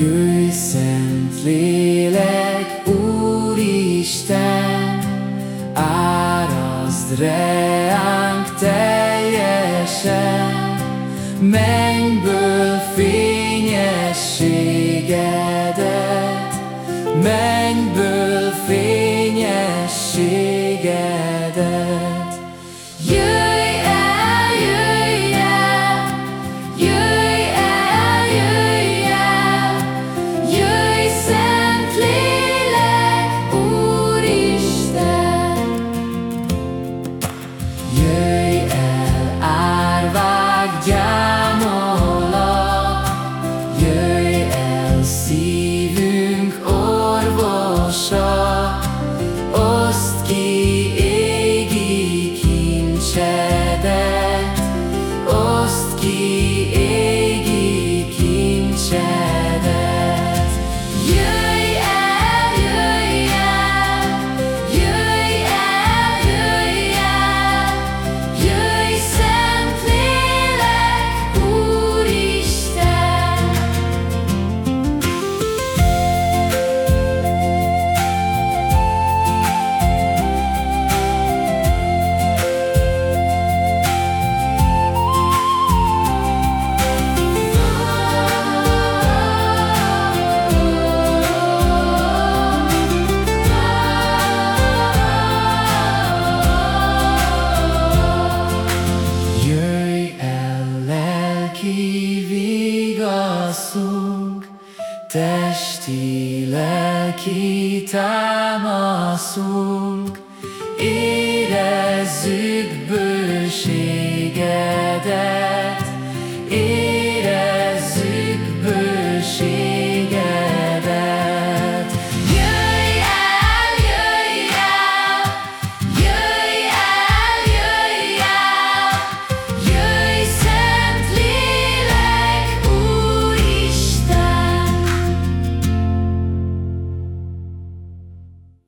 Jöjj, Szent Lélek, Úristen, árazd reánk teljesen, mennyből fényességedet, mennyből vigaszunk, testi, lelki támaszunk, érezzük bőségedet.